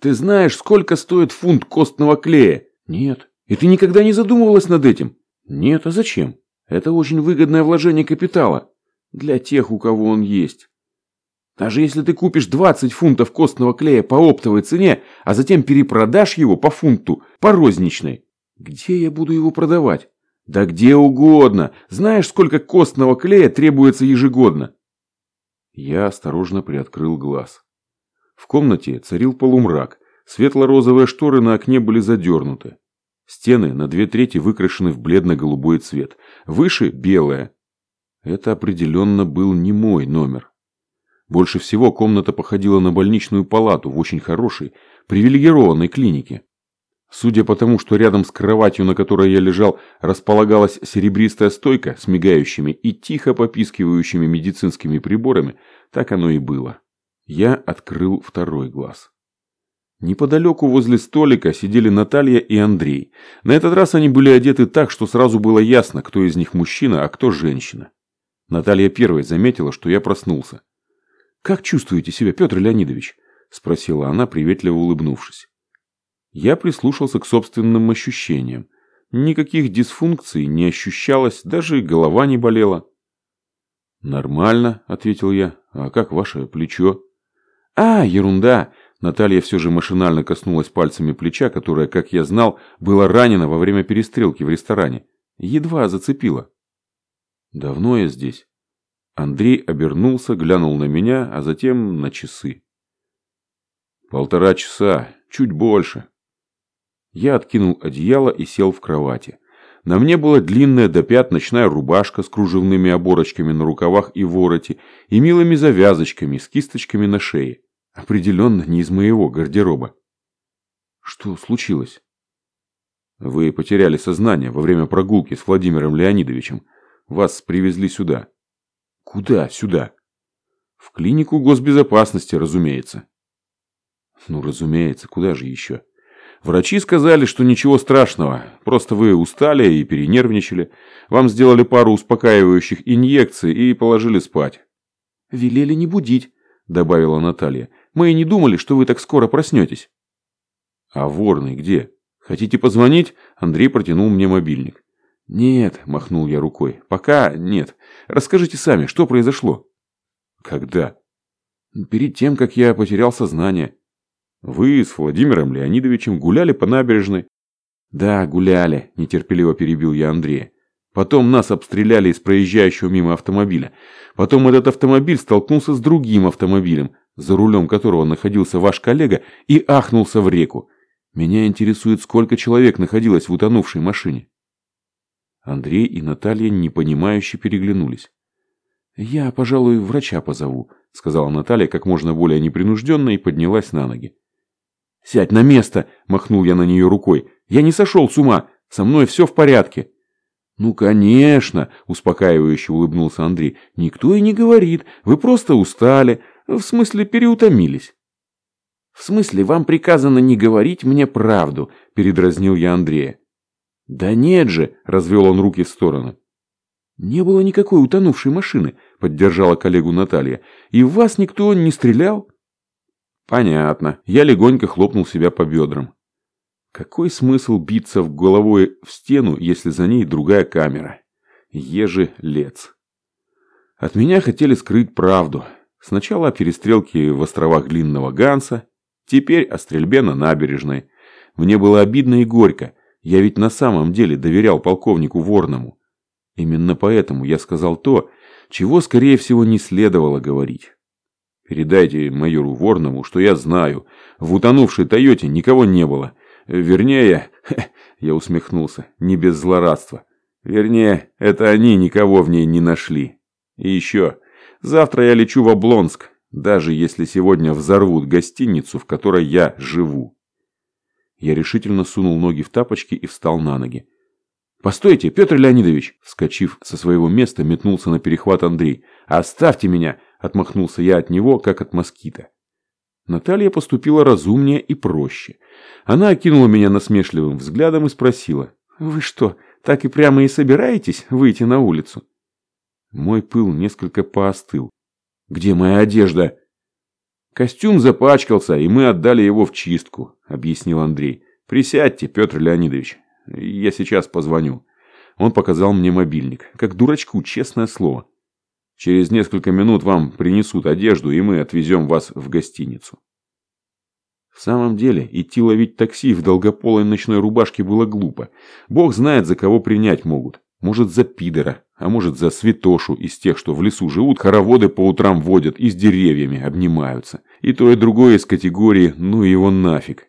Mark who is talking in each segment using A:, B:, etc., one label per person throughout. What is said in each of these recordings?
A: Ты знаешь, сколько стоит фунт костного клея? Нет. И ты никогда не задумывалась над этим? Нет, а зачем? Это очень выгодное вложение капитала. Для тех, у кого он есть. Даже если ты купишь 20 фунтов костного клея по оптовой цене, а затем перепродашь его по фунту, по розничной, где я буду его продавать? Да где угодно. Знаешь, сколько костного клея требуется ежегодно? Я осторожно приоткрыл глаз. В комнате царил полумрак. Светло-розовые шторы на окне были задернуты. Стены на две трети выкрашены в бледно-голубой цвет. Выше – белое. Это определенно был не мой номер. Больше всего комната походила на больничную палату в очень хорошей, привилегированной клинике. Судя по тому, что рядом с кроватью, на которой я лежал, располагалась серебристая стойка с мигающими и тихо попискивающими медицинскими приборами, так оно и было. Я открыл второй глаз. Неподалеку возле столика сидели Наталья и Андрей. На этот раз они были одеты так, что сразу было ясно, кто из них мужчина, а кто женщина. Наталья первой заметила, что я проснулся. «Как чувствуете себя, Петр Леонидович?» – спросила она, приветливо улыбнувшись. Я прислушался к собственным ощущениям. Никаких дисфункций не ощущалось, даже голова не болела. «Нормально», – ответил я. «А как ваше плечо?» «А, ерунда!» Наталья все же машинально коснулась пальцами плеча, которое, как я знал, было ранено во время перестрелки в ресторане. Едва зацепило. «Давно я здесь?» Андрей обернулся, глянул на меня, а затем на часы. «Полтора часа, чуть больше». Я откинул одеяло и сел в кровати. На мне была длинная до пят ночная рубашка с кружевными оборочками на рукавах и вороте и милыми завязочками с кисточками на шее. Определенно не из моего гардероба. Что случилось? Вы потеряли сознание во время прогулки с Владимиром Леонидовичем. Вас привезли сюда. Куда сюда? В клинику госбезопасности, разумеется. Ну, разумеется, куда же еще? Врачи сказали, что ничего страшного, просто вы устали и перенервничали. Вам сделали пару успокаивающих инъекций и положили спать. «Велели не будить», – добавила Наталья. «Мы и не думали, что вы так скоро проснетесь». «А ворный где? Хотите позвонить?» Андрей протянул мне мобильник. «Нет», – махнул я рукой. «Пока нет. Расскажите сами, что произошло?» «Когда?» «Перед тем, как я потерял сознание». Вы с Владимиром Леонидовичем гуляли по набережной? Да, гуляли, нетерпеливо перебил я Андрея. Потом нас обстреляли из проезжающего мимо автомобиля. Потом этот автомобиль столкнулся с другим автомобилем, за рулем которого находился ваш коллега, и ахнулся в реку. Меня интересует, сколько человек находилось в утонувшей машине. Андрей и Наталья непонимающе переглянулись. «Я, пожалуй, врача позову», — сказала Наталья как можно более непринужденно и поднялась на ноги. «Сядь на место!» – махнул я на нее рукой. «Я не сошел с ума! Со мной все в порядке!» «Ну, конечно!» – успокаивающе улыбнулся Андрей. «Никто и не говорит. Вы просто устали. В смысле, переутомились». «В смысле, вам приказано не говорить мне правду?» – передразнил я Андрея. «Да нет же!» – развел он руки в стороны. «Не было никакой утонувшей машины», – поддержала коллегу Наталья. «И в вас никто не стрелял?» Понятно. Я легонько хлопнул себя по бедрам. Какой смысл биться в головой в стену, если за ней другая камера? Еже лец. От меня хотели скрыть правду. Сначала о перестрелке в островах Длинного Ганса, теперь о стрельбе на набережной. Мне было обидно и горько. Я ведь на самом деле доверял полковнику Ворному. Именно поэтому я сказал то, чего, скорее всего, не следовало говорить. Передайте майору Ворному, что я знаю. В утонувшей Тойоте никого не было. Вернее, я усмехнулся, не без злорадства. Вернее, это они никого в ней не нашли. И еще, завтра я лечу в Облонск, даже если сегодня взорвут гостиницу, в которой я живу. Я решительно сунул ноги в тапочки и встал на ноги. «Постойте, Петр Леонидович!» Вскочив со своего места, метнулся на перехват Андрей. «Оставьте меня! Отмахнулся я от него, как от москита. Наталья поступила разумнее и проще. Она окинула меня насмешливым взглядом и спросила. «Вы что, так и прямо и собираетесь выйти на улицу?» Мой пыл несколько поостыл. «Где моя одежда?» Костюм запачкался, и мы отдали его в чистку, объяснил Андрей. Присядьте, Петр Леонидович. Я сейчас позвоню. Он показал мне мобильник. Как дурачку, честное слово. Через несколько минут вам принесут одежду, и мы отвезем вас в гостиницу. В самом деле, идти ловить такси в долгополой ночной рубашке было глупо. Бог знает, за кого принять могут. Может, за пидора, а может, за святошу из тех, что в лесу живут, хороводы по утрам водят и с деревьями обнимаются. И то, и другое из категории «ну его нафиг».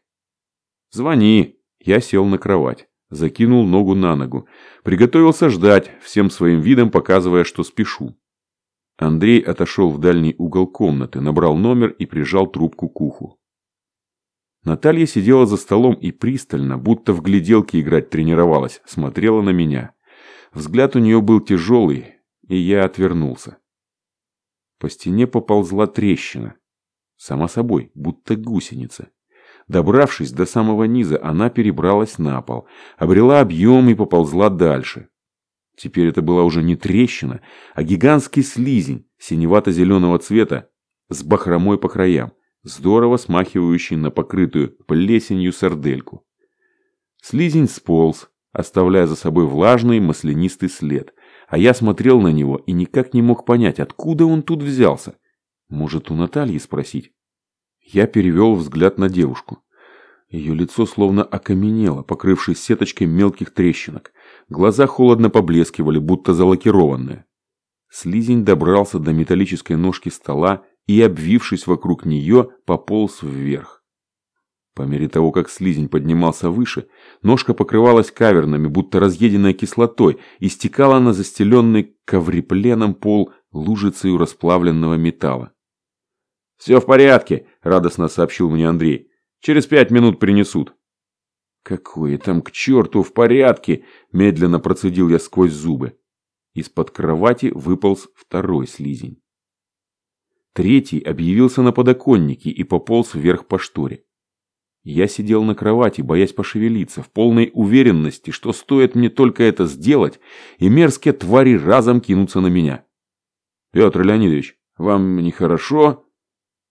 A: «Звони». Я сел на кровать, закинул ногу на ногу, приготовился ждать, всем своим видом показывая, что спешу. Андрей отошел в дальний угол комнаты, набрал номер и прижал трубку к уху. Наталья сидела за столом и пристально, будто в гляделки играть тренировалась, смотрела на меня. Взгляд у нее был тяжелый, и я отвернулся. По стене поползла трещина. Сама собой, будто гусеница. Добравшись до самого низа, она перебралась на пол, обрела объем и поползла дальше. Теперь это была уже не трещина, а гигантский слизень синевато-зеленого цвета с бахромой по краям здорово смахивающий на покрытую плесенью сардельку. Слизень сполз, оставляя за собой влажный маслянистый след, а я смотрел на него и никак не мог понять, откуда он тут взялся. Может, у Натальи спросить? Я перевел взгляд на девушку. Ее лицо словно окаменело, покрывшись сеточкой мелких трещинок. Глаза холодно поблескивали, будто залакированные. Слизень добрался до металлической ножки стола и, обвившись вокруг нее, пополз вверх. По мере того, как слизень поднимался выше, ножка покрывалась кавернами, будто разъеденной кислотой, и стекала на застеленный коврепленом пол лужицей расплавленного металла. «Все в порядке», – радостно сообщил мне Андрей. «Через пять минут принесут». «Какое там к черту в порядке?» – медленно процедил я сквозь зубы. Из-под кровати выполз второй слизень. Третий объявился на подоконнике и пополз вверх по шторе. Я сидел на кровати, боясь пошевелиться, в полной уверенности, что стоит мне только это сделать, и мерзкие твари разом кинутся на меня. «Петр Леонидович, вам нехорошо?»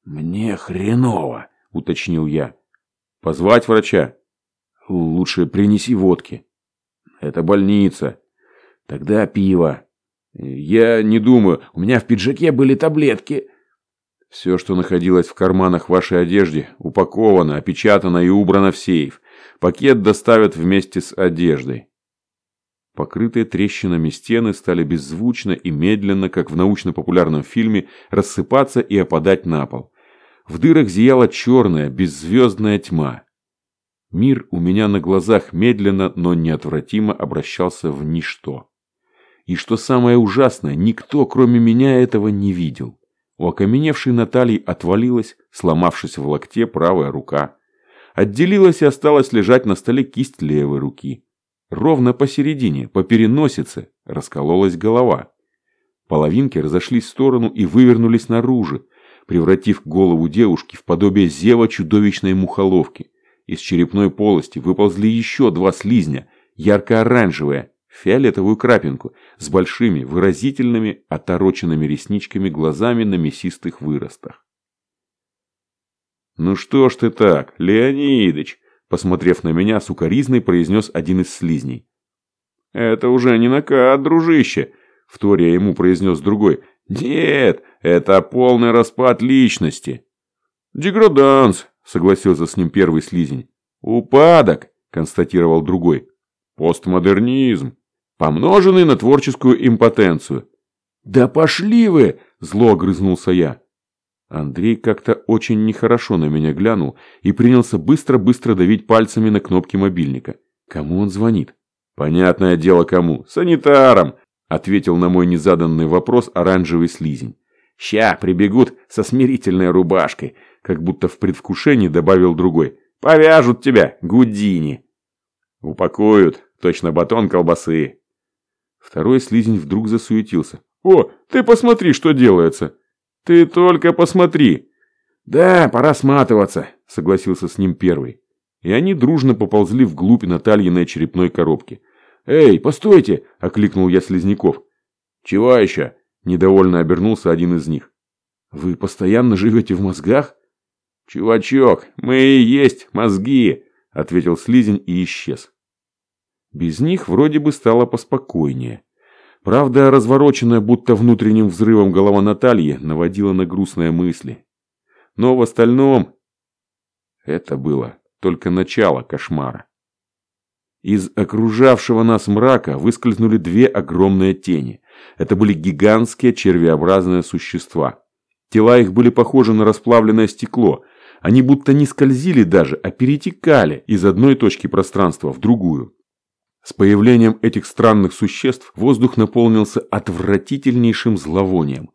A: «Мне хреново», — уточнил я. «Позвать врача?» «Лучше принеси водки». «Это больница». «Тогда пиво». «Я не думаю, у меня в пиджаке были таблетки». Все, что находилось в карманах вашей одежды, упаковано, опечатано и убрано в сейф. Пакет доставят вместе с одеждой. Покрытые трещинами стены стали беззвучно и медленно, как в научно-популярном фильме, рассыпаться и опадать на пол. В дырах зияла черная, беззвездная тьма. Мир у меня на глазах медленно, но неотвратимо обращался в ничто. И что самое ужасное, никто, кроме меня, этого не видел. У окаменевшей Натальи отвалилась, сломавшись в локте, правая рука. Отделилась и осталась лежать на столе кисть левой руки. Ровно посередине, по переносице, раскололась голова. Половинки разошлись в сторону и вывернулись наружу, превратив голову девушки в подобие зева чудовищной мухоловки. Из черепной полости выползли еще два слизня, ярко-оранжевые, фиолетовую крапинку с большими, выразительными, отороченными ресничками глазами на мясистых выростах. «Ну что ж ты так, Леонидыч?» Посмотрев на меня, сукоризной произнес один из слизней. «Это уже не накат, дружище!» Вторя ему произнес другой. «Нет, это полный распад личности!» «Деграданс!» Согласился с ним первый слизень. «Упадок!» констатировал другой. «Постмодернизм!» помноженный на творческую импотенцию. «Да пошли вы!» – зло огрызнулся я. Андрей как-то очень нехорошо на меня глянул и принялся быстро-быстро давить пальцами на кнопки мобильника. Кому он звонит? Понятное дело кому. Санитарам! Ответил на мой незаданный вопрос оранжевый слизень. Ща прибегут со смирительной рубашкой, как будто в предвкушении добавил другой. Повяжут тебя, Гудини. Упакуют, точно батон колбасы. Второй слизень вдруг засуетился. «О, ты посмотри, что делается!» «Ты только посмотри!» «Да, пора сматываться», — согласился с ним первый. И они дружно поползли вглубь Натальиной черепной коробки. «Эй, постойте!» — окликнул я слизняков. «Чего еще?» — недовольно обернулся один из них. «Вы постоянно живете в мозгах?» «Чувачок, мы и есть мозги!» – ответил слизень и исчез. Без них вроде бы стало поспокойнее. Правда, развороченная будто внутренним взрывом голова Натальи наводила на грустные мысли. Но в остальном это было только начало кошмара. Из окружавшего нас мрака выскользнули две огромные тени. Это были гигантские червеобразные существа. Тела их были похожи на расплавленное стекло. Они будто не скользили даже, а перетекали из одной точки пространства в другую. С появлением этих странных существ воздух наполнился отвратительнейшим зловонием.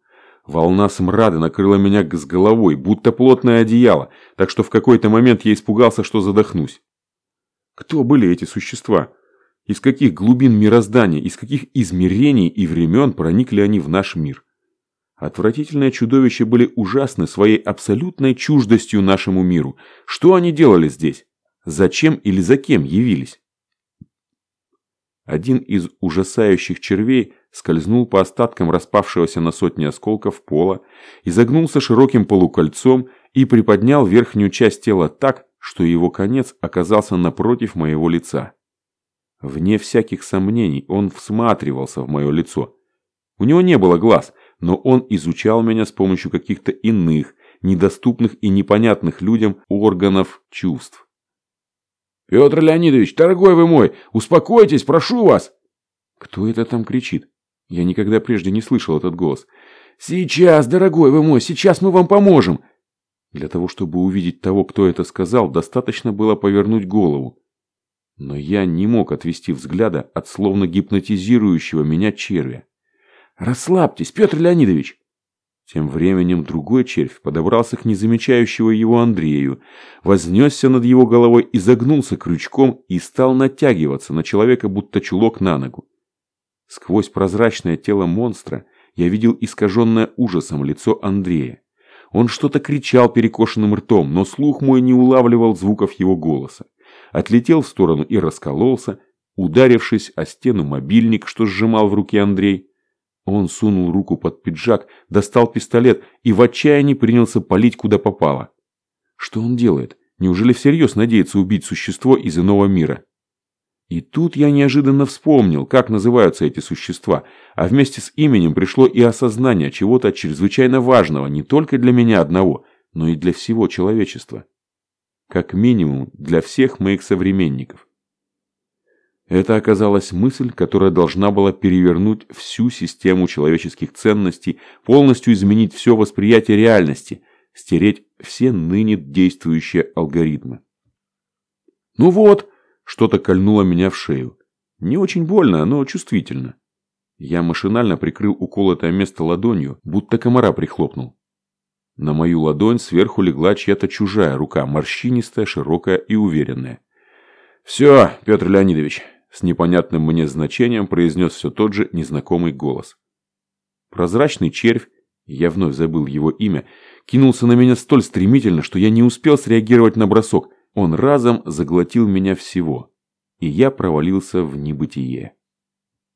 A: Волна смрада накрыла меня с головой, будто плотное одеяло, так что в какой-то момент я испугался, что задохнусь. Кто были эти существа? Из каких глубин мироздания, из каких измерений и времен проникли они в наш мир? Отвратительные чудовища были ужасны своей абсолютной чуждостью нашему миру. Что они делали здесь? Зачем или за кем явились? Один из ужасающих червей скользнул по остаткам распавшегося на сотни осколков пола, изогнулся широким полукольцом и приподнял верхнюю часть тела так, что его конец оказался напротив моего лица. Вне всяких сомнений он всматривался в мое лицо. У него не было глаз, но он изучал меня с помощью каких-то иных, недоступных и непонятных людям органов чувств. «Петр Леонидович, дорогой вы мой, успокойтесь, прошу вас!» Кто это там кричит? Я никогда прежде не слышал этот голос. «Сейчас, дорогой вы мой, сейчас мы вам поможем!» Для того, чтобы увидеть того, кто это сказал, достаточно было повернуть голову. Но я не мог отвести взгляда от словно гипнотизирующего меня червя. «Расслабьтесь, Петр Леонидович!» Тем временем другой червь подобрался к незамечающего его Андрею, вознесся над его головой, и загнулся крючком и стал натягиваться на человека, будто чулок на ногу. Сквозь прозрачное тело монстра я видел искаженное ужасом лицо Андрея. Он что-то кричал перекошенным ртом, но слух мой не улавливал звуков его голоса. Отлетел в сторону и раскололся, ударившись о стену мобильник, что сжимал в руке Андрей. Он сунул руку под пиджак, достал пистолет и в отчаянии принялся палить куда попало. Что он делает? Неужели всерьез надеется убить существо из иного мира? И тут я неожиданно вспомнил, как называются эти существа, а вместе с именем пришло и осознание чего-то чрезвычайно важного не только для меня одного, но и для всего человечества. Как минимум для всех моих современников. Это оказалась мысль, которая должна была перевернуть всю систему человеческих ценностей, полностью изменить все восприятие реальности, стереть все ныне действующие алгоритмы. Ну вот, что-то кольнуло меня в шею. Не очень больно, но чувствительно. Я машинально прикрыл уколотое место ладонью, будто комара прихлопнул. На мою ладонь сверху легла чья-то чужая рука, морщинистая, широкая и уверенная. «Все, Петр Леонидович», – с непонятным мне значением произнес все тот же незнакомый голос. Прозрачный червь, я вновь забыл его имя, кинулся на меня столь стремительно, что я не успел среагировать на бросок. Он разом заглотил меня всего, и я провалился в небытие.